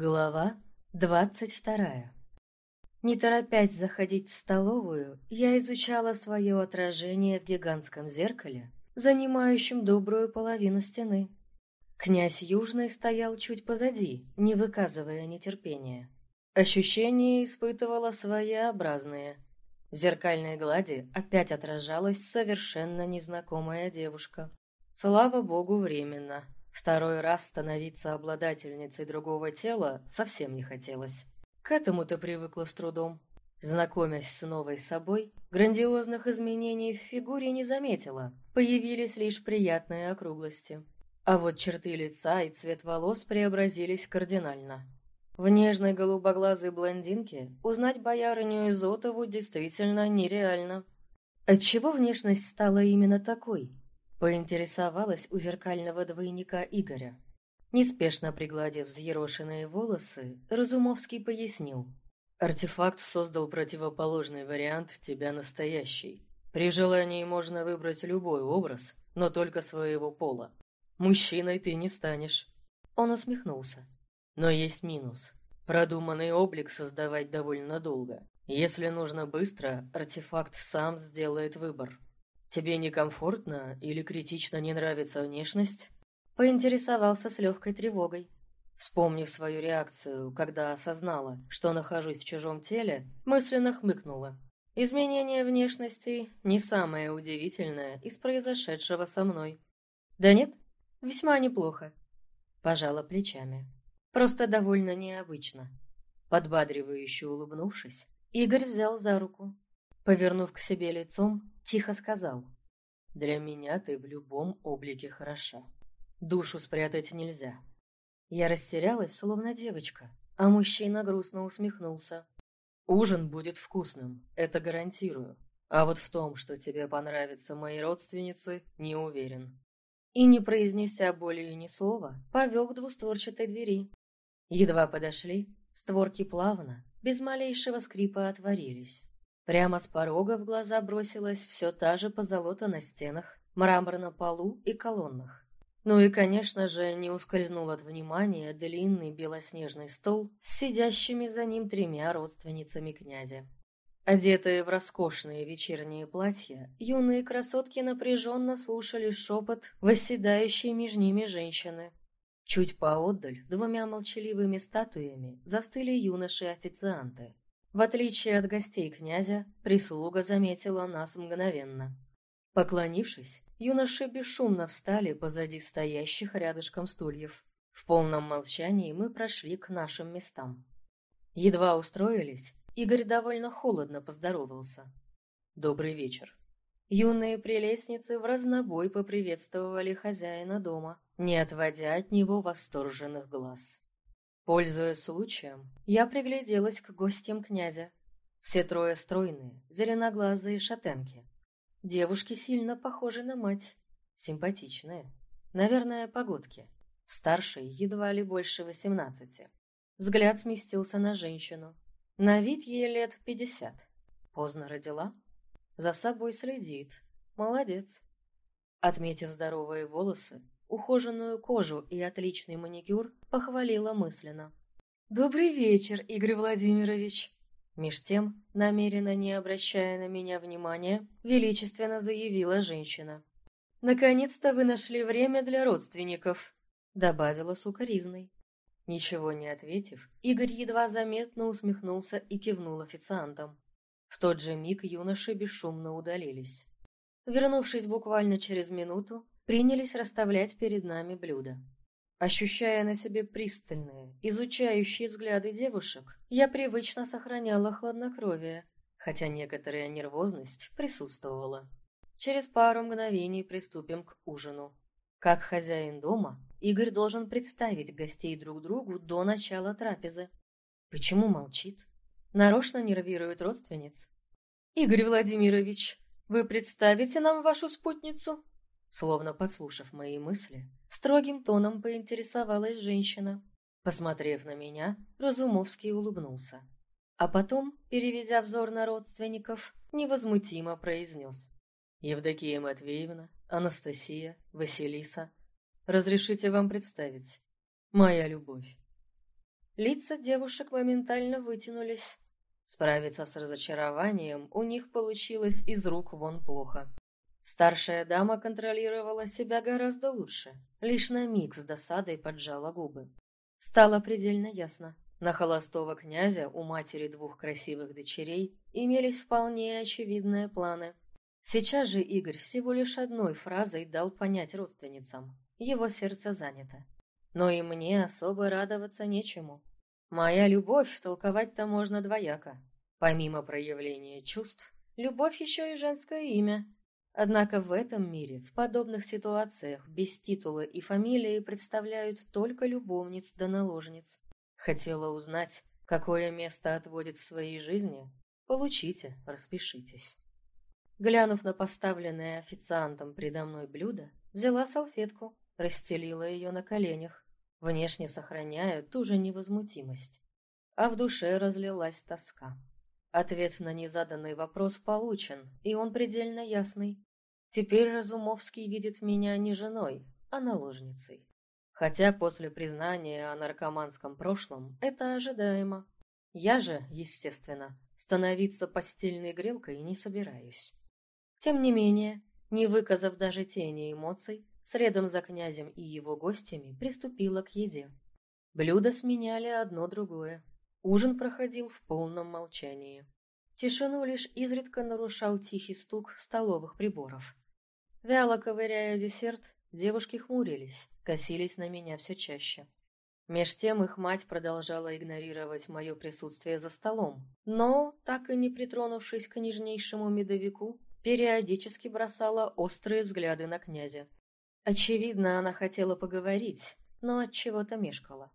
Глава двадцать вторая Не торопясь заходить в столовую, я изучала свое отражение в гигантском зеркале, занимающем добрую половину стены. Князь Южный стоял чуть позади, не выказывая нетерпения. Ощущения испытывала своеобразные. В зеркальной глади опять отражалась совершенно незнакомая девушка. Слава богу, временно. Второй раз становиться обладательницей другого тела совсем не хотелось. К этому ты привыкла с трудом. Знакомясь с новой собой, грандиозных изменений в фигуре не заметила, появились лишь приятные округлости. А вот черты лица и цвет волос преобразились кардинально. В нежной голубоглазой блондинке узнать боярыню Изотову действительно нереально. Отчего внешность стала именно такой? Поинтересовалась у зеркального двойника Игоря. Неспешно пригладив взъерошенные волосы, Разумовский пояснил. «Артефакт создал противоположный вариант тебя настоящий. При желании можно выбрать любой образ, но только своего пола. Мужчиной ты не станешь». Он усмехнулся. «Но есть минус. Продуманный облик создавать довольно долго. Если нужно быстро, артефакт сам сделает выбор. «Тебе некомфортно или критично не нравится внешность?» Поинтересовался с легкой тревогой. Вспомнив свою реакцию, когда осознала, что нахожусь в чужом теле, мысленно хмыкнула. Изменение внешности не самое удивительное из произошедшего со мной. Да нет, весьма неплохо. Пожала плечами. Просто довольно необычно. Подбадривающе улыбнувшись, Игорь взял за руку. Повернув к себе лицом, Тихо сказал. «Для меня ты в любом облике хороша. Душу спрятать нельзя». Я растерялась, словно девочка, а мужчина грустно усмехнулся. «Ужин будет вкусным, это гарантирую. А вот в том, что тебе понравятся мои родственницы, не уверен». И, не произнеся более ни слова, повел к двустворчатой двери. Едва подошли, створки плавно, без малейшего скрипа отворились. Прямо с порога в глаза бросилась все та же позолота на стенах, мрамор на полу и колоннах. Ну и, конечно же, не ускользнул от внимания длинный белоснежный стол с сидящими за ним тремя родственницами князя. Одетые в роскошные вечерние платья, юные красотки напряженно слушали шепот восседающей между ними женщины. Чуть поотдаль, двумя молчаливыми статуями, застыли юноши-официанты. В отличие от гостей князя, прислуга заметила нас мгновенно. Поклонившись, юноши бесшумно встали позади стоящих рядышком стульев. В полном молчании мы прошли к нашим местам. Едва устроились, Игорь довольно холодно поздоровался. «Добрый вечер». Юные прелестницы в разнобой поприветствовали хозяина дома, не отводя от него восторженных глаз. Пользуясь случаем, я пригляделась к гостям князя. Все трое стройные, зеленоглазые шатенки. Девушки сильно похожи на мать, симпатичные. Наверное, погодки. Старшей едва ли больше восемнадцати. Взгляд сместился на женщину. На вид ей лет пятьдесят. Поздно родила. За собой следит. Молодец. Отметив здоровые волосы, Ухоженную кожу и отличный маникюр похвалила мысленно. «Добрый вечер, Игорь Владимирович!» Меж тем, намеренно не обращая на меня внимания, величественно заявила женщина. «Наконец-то вы нашли время для родственников», — добавила сукоризной. Ничего не ответив, Игорь едва заметно усмехнулся и кивнул официантам. В тот же миг юноши бесшумно удалились. Вернувшись буквально через минуту, принялись расставлять перед нами блюда. Ощущая на себе пристальные, изучающие взгляды девушек, я привычно сохраняла хладнокровие, хотя некоторая нервозность присутствовала. Через пару мгновений приступим к ужину. Как хозяин дома, Игорь должен представить гостей друг другу до начала трапезы. Почему молчит? Нарочно нервирует родственниц? «Игорь Владимирович, вы представите нам вашу спутницу?» Словно подслушав мои мысли, строгим тоном поинтересовалась женщина. Посмотрев на меня, Разумовский улыбнулся. А потом, переведя взор на родственников, невозмутимо произнес. «Евдокия Матвеевна, Анастасия, Василиса, разрешите вам представить. Моя любовь». Лица девушек моментально вытянулись. Справиться с разочарованием у них получилось из рук вон плохо. Старшая дама контролировала себя гораздо лучше, лишь на миг с досадой поджала губы. Стало предельно ясно. На холостого князя у матери двух красивых дочерей имелись вполне очевидные планы. Сейчас же Игорь всего лишь одной фразой дал понять родственницам. Его сердце занято. Но и мне особо радоваться нечему. Моя любовь толковать-то можно двояко. Помимо проявления чувств, любовь еще и женское имя. Однако в этом мире, в подобных ситуациях, без титула и фамилии представляют только любовниц да наложниц. Хотела узнать, какое место отводит в своей жизни? Получите, распишитесь. Глянув на поставленное официантом предо мной блюдо, взяла салфетку, расстелила ее на коленях внешне сохраняя ту же невозмутимость. А в душе разлилась тоска. Ответ на незаданный вопрос получен, и он предельно ясный. Теперь Разумовский видит меня не женой, а наложницей. Хотя после признания о наркоманском прошлом это ожидаемо. Я же, естественно, становиться постельной грелкой не собираюсь. Тем не менее, не выказав даже тени эмоций, следом за князем и его гостями приступила к еде. Блюда сменяли одно другое. Ужин проходил в полном молчании. Тишину лишь изредка нарушал тихий стук столовых приборов. Вяло ковыряя десерт, девушки хмурились, косились на меня все чаще. Меж тем их мать продолжала игнорировать мое присутствие за столом, но, так и не притронувшись к нежнейшему медовику, периодически бросала острые взгляды на князя. Очевидно, она хотела поговорить, но от чего-то мешкала.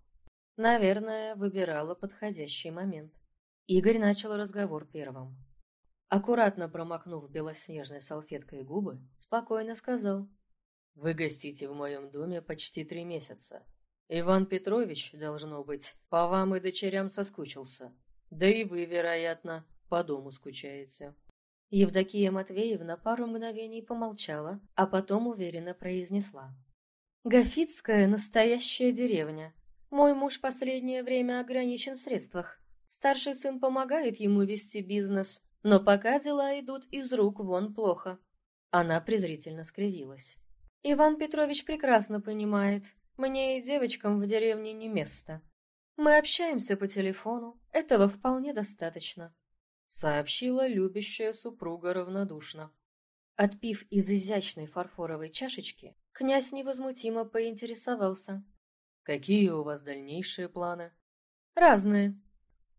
Наверное, выбирала подходящий момент. Игорь начал разговор первым. Аккуратно промокнув белоснежной салфеткой губы, спокойно сказал. «Вы гостите в моем доме почти три месяца. Иван Петрович, должно быть, по вам и дочерям соскучился. Да и вы, вероятно, по дому скучаете». Евдокия Матвеевна пару мгновений помолчала, а потом уверенно произнесла. «Гафитская – настоящая деревня. Мой муж последнее время ограничен в средствах. Старший сын помогает ему вести бизнес, но пока дела идут из рук вон плохо». Она презрительно скривилась. «Иван Петрович прекрасно понимает, мне и девочкам в деревне не место. Мы общаемся по телефону, этого вполне достаточно сообщила любящая супруга равнодушно. Отпив из изящной фарфоровой чашечки, князь невозмутимо поинтересовался. «Какие у вас дальнейшие планы?» «Разные», —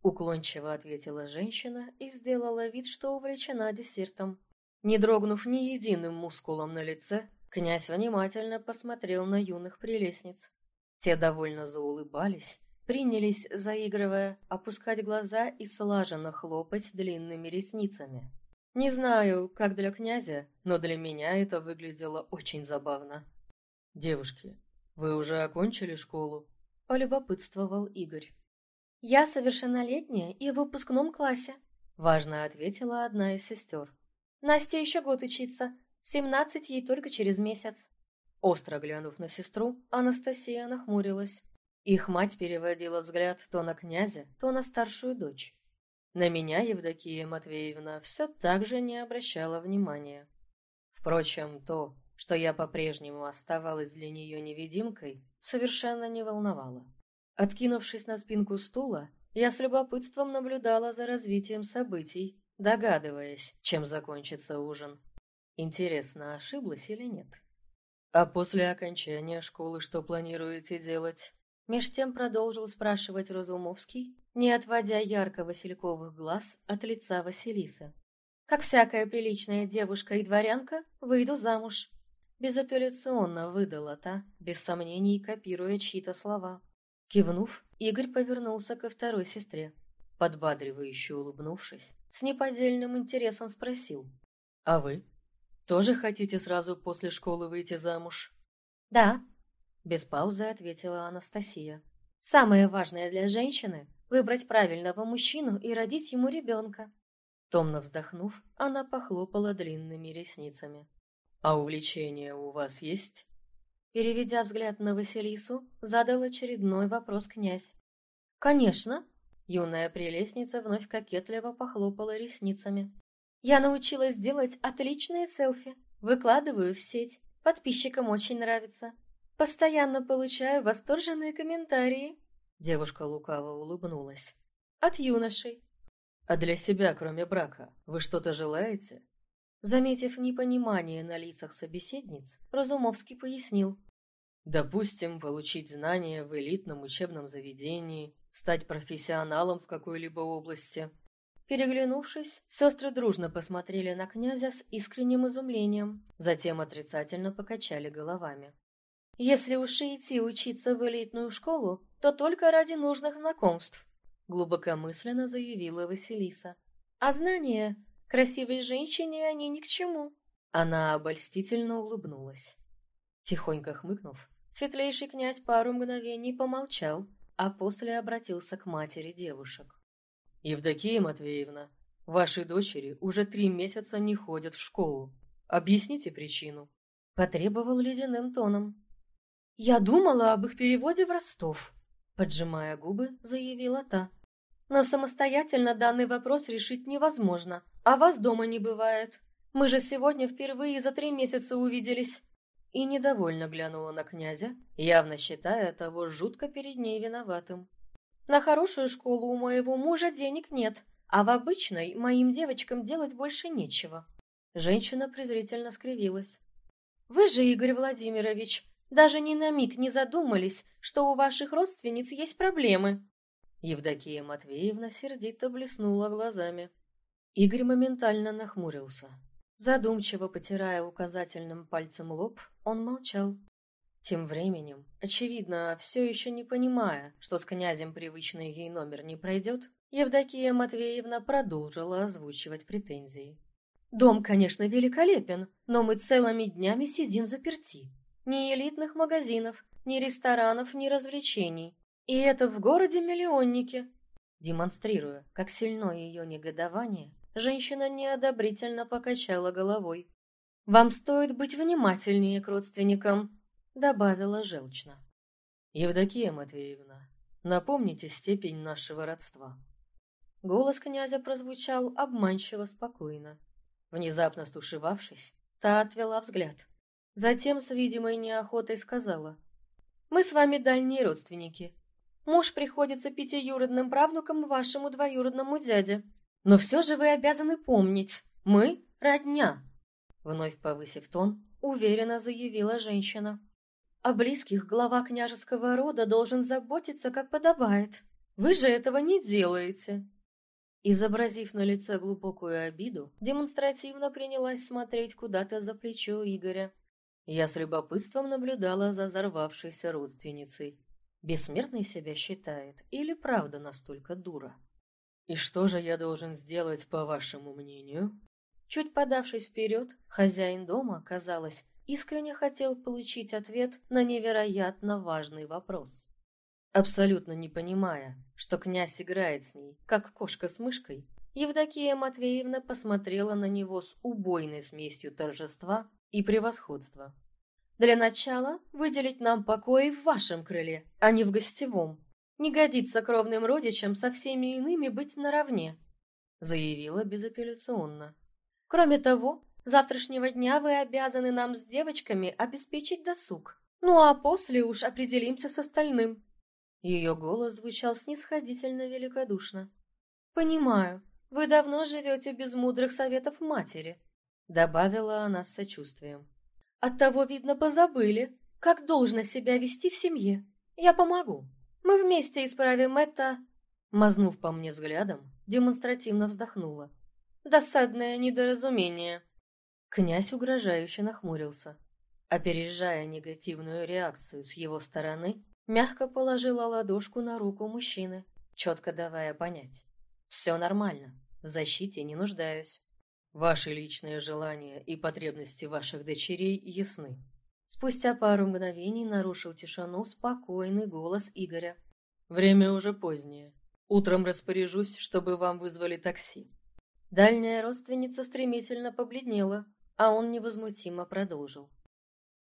уклончиво ответила женщина и сделала вид, что увлечена десертом. Не дрогнув ни единым мускулом на лице, князь внимательно посмотрел на юных прелестниц. Те довольно заулыбались, принялись, заигрывая, опускать глаза и слаженно хлопать длинными ресницами. Не знаю, как для князя, но для меня это выглядело очень забавно. «Девушки, вы уже окончили школу?» – полюбопытствовал Игорь. «Я совершеннолетняя и в выпускном классе», – важно ответила одна из сестер. «Настя еще год учиться, семнадцать ей только через месяц». Остро глянув на сестру, Анастасия нахмурилась. Их мать переводила взгляд то на князя, то на старшую дочь. На меня Евдокия Матвеевна все так же не обращала внимания. Впрочем, то, что я по-прежнему оставалась для нее невидимкой, совершенно не волновало. Откинувшись на спинку стула, я с любопытством наблюдала за развитием событий, догадываясь, чем закончится ужин. Интересно, ошиблась или нет? А после окончания школы что планируете делать? Меж тем продолжил спрашивать Разумовский, не отводя ярко-васильковых глаз от лица Василисы. «Как всякая приличная девушка и дворянка, выйду замуж». Безапелляционно выдала та, без сомнений копируя чьи-то слова. Кивнув, Игорь повернулся ко второй сестре. Подбадривающе улыбнувшись, с неподдельным интересом спросил. «А вы? Тоже хотите сразу после школы выйти замуж?» «Да», без паузы ответила Анастасия. Самое важное для женщины – выбрать правильного мужчину и родить ему ребенка. Томно вздохнув, она похлопала длинными ресницами. «А увлечения у вас есть?» Переведя взгляд на Василису, задал очередной вопрос князь. «Конечно!» Юная прелестница вновь кокетливо похлопала ресницами. «Я научилась делать отличные селфи. Выкладываю в сеть. Подписчикам очень нравится. Постоянно получаю восторженные комментарии». Девушка лукаво улыбнулась. «От юношей». «А для себя, кроме брака, вы что-то желаете?» Заметив непонимание на лицах собеседниц, Разумовский пояснил. «Допустим, получить знания в элитном учебном заведении, стать профессионалом в какой-либо области». Переглянувшись, сестры дружно посмотрели на князя с искренним изумлением, затем отрицательно покачали головами. «Если уж и идти учиться в элитную школу, то только ради нужных знакомств», глубокомысленно заявила Василиса. «А знания Красивой женщине они ни к чему. Она обольстительно улыбнулась. Тихонько хмыкнув, светлейший князь пару мгновений помолчал, а после обратился к матери девушек. «Евдокия Матвеевна, ваши дочери уже три месяца не ходят в школу. Объясните причину». Потребовал ледяным тоном. «Я думала об их переводе в Ростов», — поджимая губы, заявила та. «Но самостоятельно данный вопрос решить невозможно. А вас дома не бывает. Мы же сегодня впервые за три месяца увиделись. И недовольно глянула на князя, явно считая того жутко перед ней виноватым. На хорошую школу у моего мужа денег нет, а в обычной моим девочкам делать больше нечего. Женщина презрительно скривилась. Вы же, Игорь Владимирович, даже ни на миг не задумались, что у ваших родственниц есть проблемы. Евдокия Матвеевна сердито блеснула глазами. Игорь моментально нахмурился. Задумчиво потирая указательным пальцем лоб, он молчал. Тем временем, очевидно, все еще не понимая, что с князем привычный ей номер не пройдет, Евдокия Матвеевна продолжила озвучивать претензии. «Дом, конечно, великолепен, но мы целыми днями сидим заперти. Ни элитных магазинов, ни ресторанов, ни развлечений. И это в городе-миллионнике». Демонстрируя, как сильно ее негодование, Женщина неодобрительно покачала головой. «Вам стоит быть внимательнее к родственникам», — добавила желчно. «Евдокия Матвеевна, напомните степень нашего родства». Голос князя прозвучал обманчиво спокойно. Внезапно стушевавшись, та отвела взгляд. Затем с видимой неохотой сказала. «Мы с вами дальние родственники. Муж приходится пятиюродным правнуком вашему двоюродному дяде. Но все же вы обязаны помнить, мы — родня!» Вновь повысив тон, уверенно заявила женщина. «О близких глава княжеского рода должен заботиться, как подобает. Вы же этого не делаете!» Изобразив на лице глубокую обиду, демонстративно принялась смотреть куда-то за плечо Игоря. Я с любопытством наблюдала за взорвавшейся родственницей. Бессмертный себя считает или правда настолько дура? «И что же я должен сделать, по вашему мнению?» Чуть подавшись вперед, хозяин дома, казалось, искренне хотел получить ответ на невероятно важный вопрос. Абсолютно не понимая, что князь играет с ней, как кошка с мышкой, Евдокия Матвеевна посмотрела на него с убойной смесью торжества и превосходства. «Для начала выделить нам покой в вашем крыле, а не в гостевом», не годится кровным родичам со всеми иными быть наравне», заявила безапелляционно. «Кроме того, завтрашнего дня вы обязаны нам с девочками обеспечить досуг. Ну а после уж определимся с остальным». Ее голос звучал снисходительно великодушно. «Понимаю, вы давно живете без мудрых советов матери», добавила она с сочувствием. «Оттого, видно, позабыли, как должно себя вести в семье. Я помогу». Мы вместе исправим это...» Мазнув по мне взглядом, демонстративно вздохнула. «Досадное недоразумение». Князь угрожающе нахмурился. Опережая негативную реакцию с его стороны, мягко положила ладошку на руку мужчины, четко давая понять. «Все нормально, в защите не нуждаюсь». «Ваши личные желания и потребности ваших дочерей ясны», Спустя пару мгновений нарушил тишину спокойный голос Игоря. «Время уже позднее. Утром распоряжусь, чтобы вам вызвали такси». Дальняя родственница стремительно побледнела, а он невозмутимо продолжил.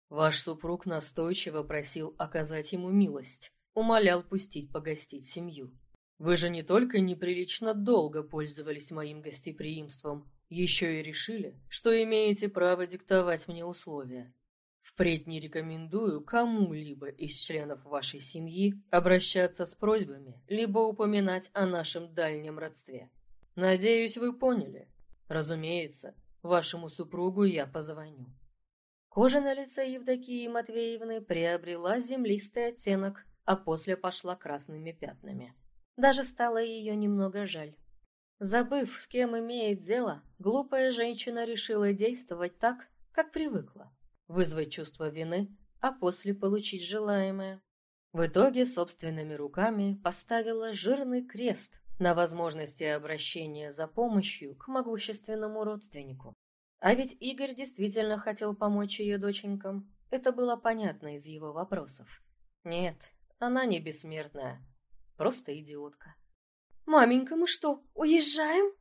«Ваш супруг настойчиво просил оказать ему милость, умолял пустить погостить семью. Вы же не только неприлично долго пользовались моим гостеприимством, еще и решили, что имеете право диктовать мне условия. Впредь не рекомендую кому-либо из членов вашей семьи обращаться с просьбами, либо упоминать о нашем дальнем родстве. Надеюсь, вы поняли. Разумеется, вашему супругу я позвоню. Кожа на лице Евдокии Матвеевны приобрела землистый оттенок, а после пошла красными пятнами. Даже стало ее немного жаль. Забыв, с кем имеет дело, глупая женщина решила действовать так, как привыкла. Вызвать чувство вины, а после получить желаемое. В итоге собственными руками поставила жирный крест на возможности обращения за помощью к могущественному родственнику. А ведь Игорь действительно хотел помочь ее доченькам. Это было понятно из его вопросов. Нет, она не бессмертная. Просто идиотка. «Маменька, мы что, уезжаем?»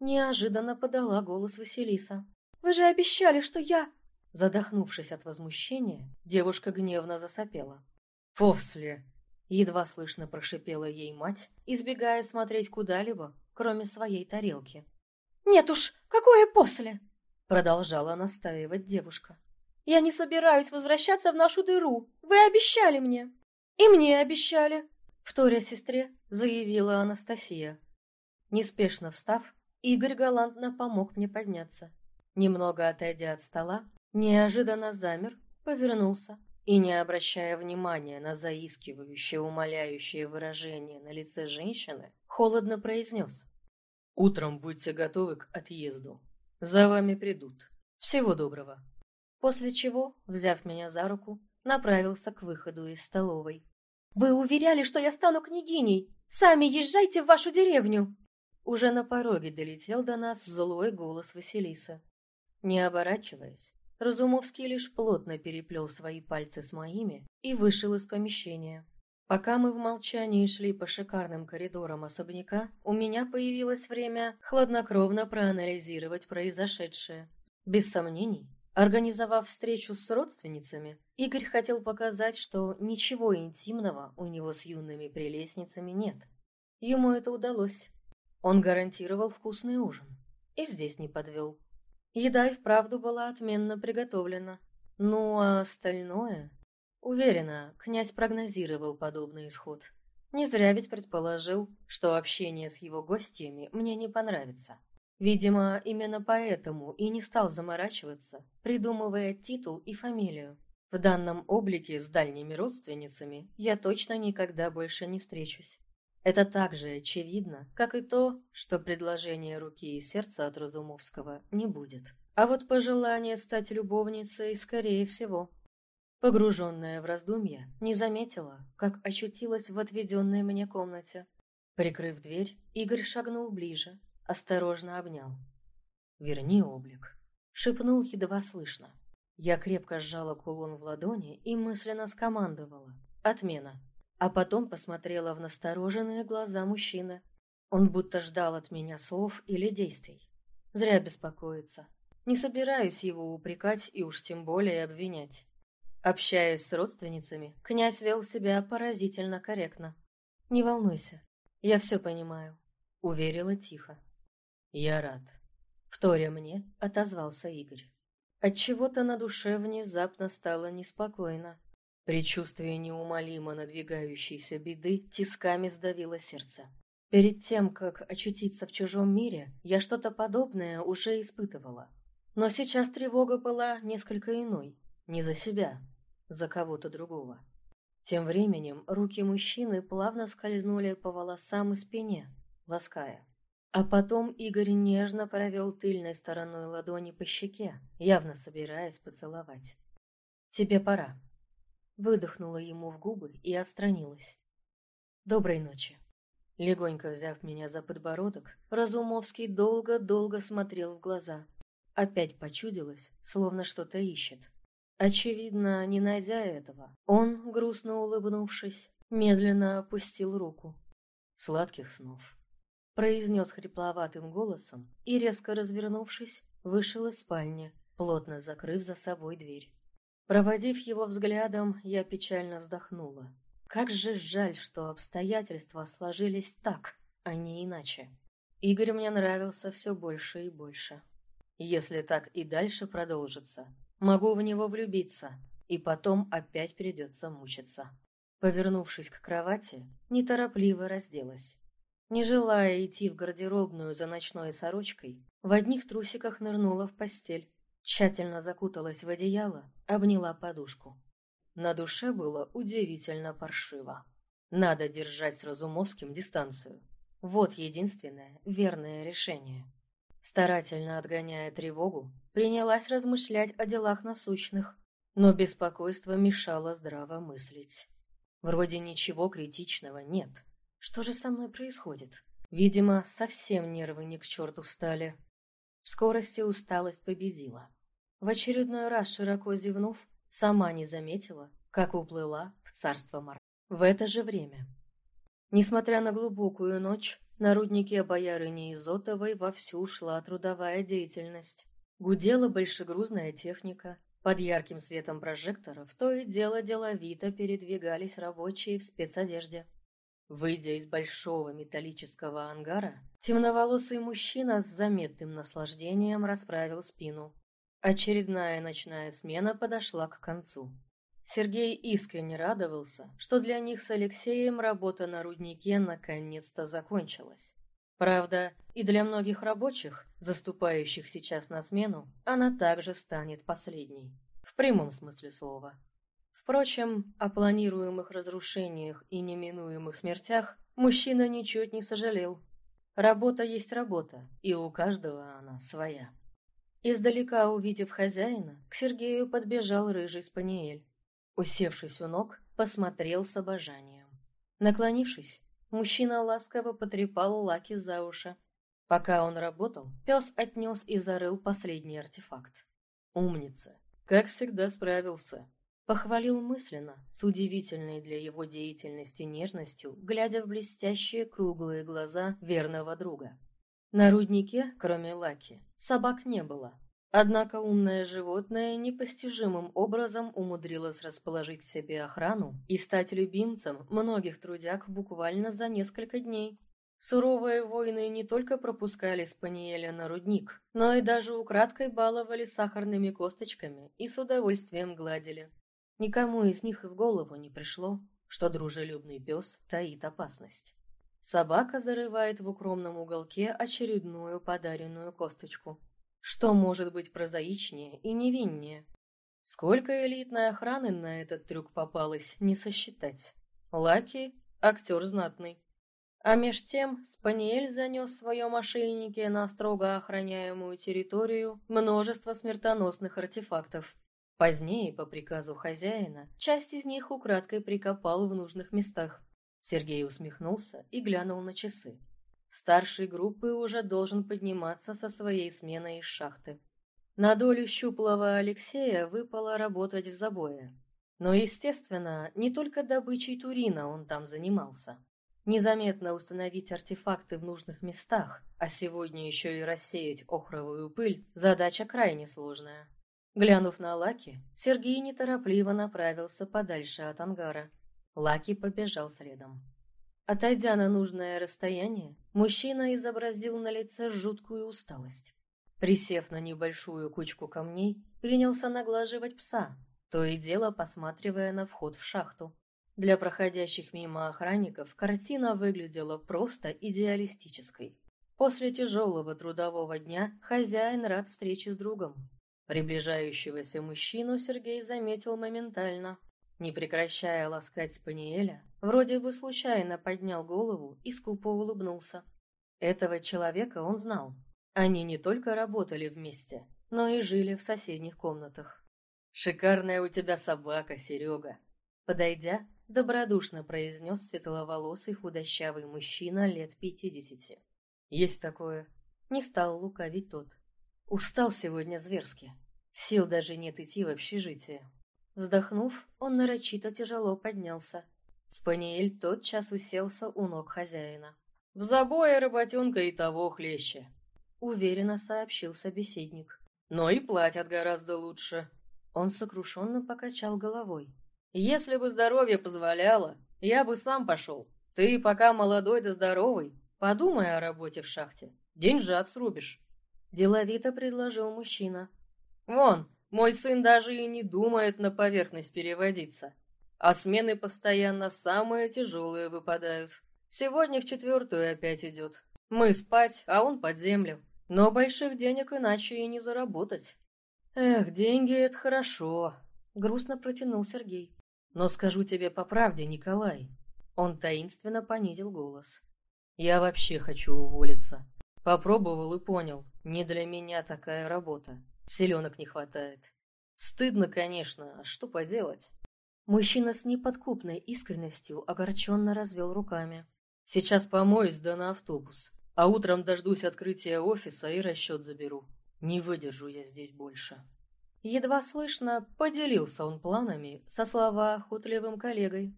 Неожиданно подала голос Василиса. «Вы же обещали, что я...» Задохнувшись от возмущения, девушка гневно засопела. «После!» Едва слышно прошипела ей мать, избегая смотреть куда-либо, кроме своей тарелки. «Нет уж, какое после?» Продолжала настаивать девушка. «Я не собираюсь возвращаться в нашу дыру. Вы обещали мне!» «И мне обещали!» Вторя сестре, заявила Анастасия. Неспешно встав, Игорь галантно помог мне подняться. Немного отойдя от стола, неожиданно замер, повернулся и, не обращая внимания на заискивающее, умоляющее выражение на лице женщины, холодно произнес. «Утром будьте готовы к отъезду. За вами придут. Всего доброго». После чего, взяв меня за руку, направился к выходу из столовой. «Вы уверяли, что я стану княгиней! Сами езжайте в вашу деревню!» Уже на пороге долетел до нас злой голос Василиса. Не оборачиваясь, Разумовский лишь плотно переплел свои пальцы с моими и вышел из помещения. Пока мы в молчании шли по шикарным коридорам особняка, у меня появилось время хладнокровно проанализировать произошедшее. Без сомнений, Организовав встречу с родственницами, Игорь хотел показать, что ничего интимного у него с юными прелестницами нет. Ему это удалось. Он гарантировал вкусный ужин. И здесь не подвел. Еда и вправду была отменно приготовлена. Ну, а остальное... Уверена, князь прогнозировал подобный исход. Не зря ведь предположил, что общение с его гостями мне не понравится. Видимо, именно поэтому и не стал заморачиваться, придумывая титул и фамилию. В данном облике с дальними родственницами я точно никогда больше не встречусь. Это так же очевидно, как и то, что предложение руки и сердца от Разумовского не будет. А вот пожелание стать любовницей, скорее всего. Погруженная в раздумья, не заметила, как очутилась в отведенной мне комнате. Прикрыв дверь, Игорь шагнул ближе, осторожно обнял. «Верни облик», — шепнул едва слышно. Я крепко сжала кулон в ладони и мысленно скомандовала. «Отмена». А потом посмотрела в настороженные глаза мужчины. Он будто ждал от меня слов или действий. Зря беспокоиться. Не собираюсь его упрекать и уж тем более обвинять. Общаясь с родственницами, князь вел себя поразительно корректно. «Не волнуйся, я все понимаю», — уверила тихо. «Я рад», — вторя мне отозвался Игорь. Отчего-то на душе внезапно стало неспокойно. Предчувствие неумолимо надвигающейся беды тисками сдавило сердце. Перед тем, как очутиться в чужом мире, я что-то подобное уже испытывала. Но сейчас тревога была несколько иной. Не за себя, за кого-то другого. Тем временем руки мужчины плавно скользнули по волосам и спине, лаская. А потом Игорь нежно провел тыльной стороной ладони по щеке, явно собираясь поцеловать. «Тебе пора». Выдохнула ему в губы и отстранилась. «Доброй ночи». Легонько взяв меня за подбородок, Разумовский долго-долго смотрел в глаза. Опять почудилось, словно что-то ищет. Очевидно, не найдя этого, он, грустно улыбнувшись, медленно опустил руку. Сладких снов произнес хрипловатым голосом и, резко развернувшись, вышел из спальни, плотно закрыв за собой дверь. Проводив его взглядом, я печально вздохнула. Как же жаль, что обстоятельства сложились так, а не иначе. Игорь мне нравился все больше и больше. Если так и дальше продолжится, могу в него влюбиться, и потом опять придется мучиться. Повернувшись к кровати, неторопливо разделась. Не желая идти в гардеробную за ночной сорочкой, в одних трусиках нырнула в постель, тщательно закуталась в одеяло, обняла подушку. На душе было удивительно паршиво. Надо держать с Разумовским дистанцию. Вот единственное верное решение. Старательно отгоняя тревогу, принялась размышлять о делах насущных, но беспокойство мешало здраво мыслить. Вроде ничего критичного нет. Что же со мной происходит? Видимо, совсем нервы не к черту стали. В скорости усталость победила. В очередной раз, широко зевнув, сама не заметила, как уплыла в царство Мар. В это же время. Несмотря на глубокую ночь, на руднике боярыни Изотовой вовсю шла трудовая деятельность. Гудела большегрузная техника. Под ярким светом прожекторов то и дело деловито передвигались рабочие в спецодежде. Выйдя из большого металлического ангара, темноволосый мужчина с заметным наслаждением расправил спину. Очередная ночная смена подошла к концу. Сергей искренне радовался, что для них с Алексеем работа на руднике наконец-то закончилась. Правда, и для многих рабочих, заступающих сейчас на смену, она также станет последней. В прямом смысле слова. Впрочем, о планируемых разрушениях и неминуемых смертях мужчина ничуть не сожалел. Работа есть работа, и у каждого она своя. Издалека увидев хозяина, к Сергею подбежал рыжий спаниель. Усевшись у ног, посмотрел с обожанием. Наклонившись, мужчина ласково потрепал Лаки за уши. Пока он работал, пес отнес и зарыл последний артефакт. «Умница! Как всегда справился!» Похвалил мысленно, с удивительной для его деятельности нежностью, глядя в блестящие круглые глаза верного друга. На руднике, кроме Лаки, собак не было, Однако умное животное непостижимым образом умудрилось расположить себе охрану и стать любимцем многих трудяг буквально за несколько дней. Суровые воины не только пропускали Спаниеля на рудник, но и даже украдкой баловали сахарными косточками и с удовольствием гладили. Никому из них и в голову не пришло, что дружелюбный пес таит опасность. Собака зарывает в укромном уголке очередную подаренную косточку. Что может быть прозаичнее и невиннее? Сколько элитной охраны на этот трюк попалось, не сосчитать. Лаки — актер знатный. А меж тем Спаниель занес в своем ошейнике на строго охраняемую территорию множество смертоносных артефактов. Позднее, по приказу хозяина, часть из них украдкой прикопал в нужных местах. Сергей усмехнулся и глянул на часы. Старший группы уже должен подниматься со своей сменой из шахты. На долю щуплого Алексея выпало работать в забое. Но, естественно, не только добычей Турина он там занимался. Незаметно установить артефакты в нужных местах, а сегодня еще и рассеять охровую пыль – задача крайне сложная. Глянув на Лаки, Сергей неторопливо направился подальше от ангара. Лаки побежал следом. Отойдя на нужное расстояние, мужчина изобразил на лице жуткую усталость. Присев на небольшую кучку камней, принялся наглаживать пса, то и дело посматривая на вход в шахту. Для проходящих мимо охранников картина выглядела просто идеалистической. После тяжелого трудового дня хозяин рад встрече с другом. Приближающегося мужчину Сергей заметил моментально. Не прекращая ласкать Спаниеля, вроде бы случайно поднял голову и скупо улыбнулся. Этого человека он знал. Они не только работали вместе, но и жили в соседних комнатах. «Шикарная у тебя собака, Серега!» Подойдя, добродушно произнес светловолосый худощавый мужчина лет пятидесяти. «Есть такое». Не стал лукавить тот. Устал сегодня зверски. Сил даже нет идти в общежитие. Вздохнув, он нарочито тяжело поднялся. Спаниель тотчас уселся у ног хозяина. «В забое работенка и того хлеще», — уверенно сообщил собеседник. «Но и платят гораздо лучше». Он сокрушенно покачал головой. «Если бы здоровье позволяло, Я бы сам пошел. Ты пока молодой да здоровый, подумай о работе в шахте. Деньжат срубишь. Деловито предложил мужчина. Вон, мой сын даже и не думает на поверхность переводиться. А смены постоянно самые тяжелые выпадают. Сегодня в четвертую опять идет. Мы спать, а он под землю. Но больших денег иначе и не заработать. Эх, деньги — это хорошо, — грустно протянул Сергей. Но скажу тебе по правде, Николай. Он таинственно понизил голос. Я вообще хочу уволиться. Попробовал и понял, не для меня такая работа. Селенок не хватает. Стыдно, конечно, а что поделать? Мужчина с неподкупной искренностью огорченно развел руками. Сейчас помоюсь, да на автобус. А утром дождусь открытия офиса и расчет заберу. Не выдержу я здесь больше. Едва слышно, поделился он планами со словоохотливым коллегой.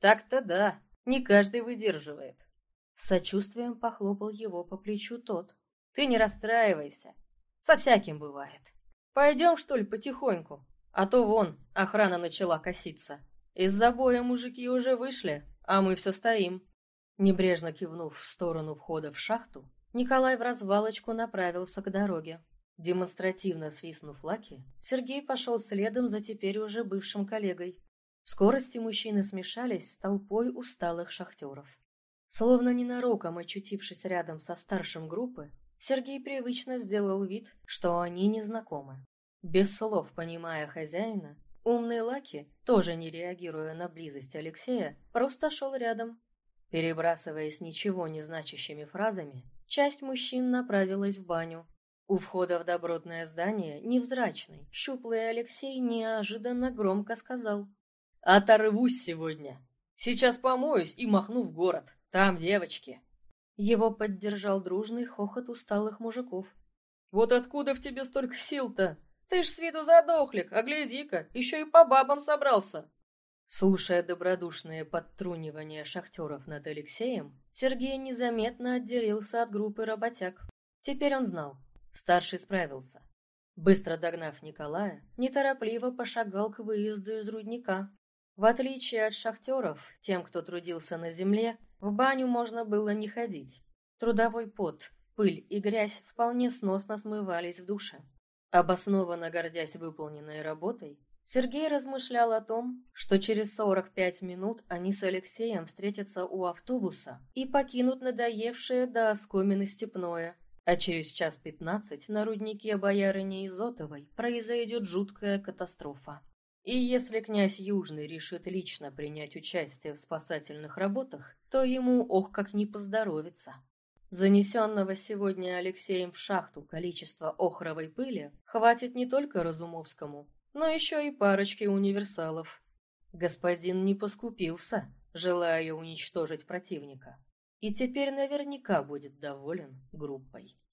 Так-то да, не каждый выдерживает. С сочувствием похлопал его по плечу тот. Ты не расстраивайся. Со всяким бывает. Пойдем, что ли, потихоньку? А то вон, охрана начала коситься. Из забоя мужики уже вышли, а мы все стоим. Небрежно кивнув в сторону входа в шахту, Николай в развалочку направился к дороге. Демонстративно свистнув лаки, Сергей пошел следом за теперь уже бывшим коллегой. В скорости мужчины смешались с толпой усталых шахтеров. Словно ненароком очутившись рядом со старшим группы, Сергей привычно сделал вид, что они не знакомы. Без слов понимая хозяина, умный Лаки, тоже не реагируя на близость Алексея, просто шел рядом, Перебрасываясь ничего не значащими фразами, часть мужчин направилась в баню. У входа в добротное здание невзрачный, щуплый Алексей неожиданно громко сказал. «Оторвусь сегодня. Сейчас помоюсь и махну в город. Там девочки». Его поддержал дружный хохот усталых мужиков. «Вот откуда в тебе столько сил-то? Ты ж с виду задохлик, а гляди-ка, еще и по бабам собрался». Слушая добродушные подтрунивания шахтеров над Алексеем, Сергей незаметно отделился от группы работяг. Теперь он знал. Старший справился. Быстро догнав Николая, неторопливо пошагал к выезду из рудника. В отличие от шахтеров, тем, кто трудился на земле, в баню можно было не ходить. Трудовой пот, пыль и грязь вполне сносно смывались в душе. Обоснованно гордясь выполненной работой, Сергей размышлял о том, что через 45 минут они с Алексеем встретятся у автобуса и покинут надоевшее до оскомины степное, а через час пятнадцать на руднике боярыни Изотовой произойдет жуткая катастрофа. И если князь Южный решит лично принять участие в спасательных работах, то ему ох как не поздоровится. Занесенного сегодня Алексеем в шахту количества охровой пыли хватит не только Разумовскому, но еще и парочки универсалов. Господин не поскупился, желая уничтожить противника, и теперь наверняка будет доволен группой.